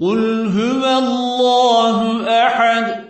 قل هو الله أحد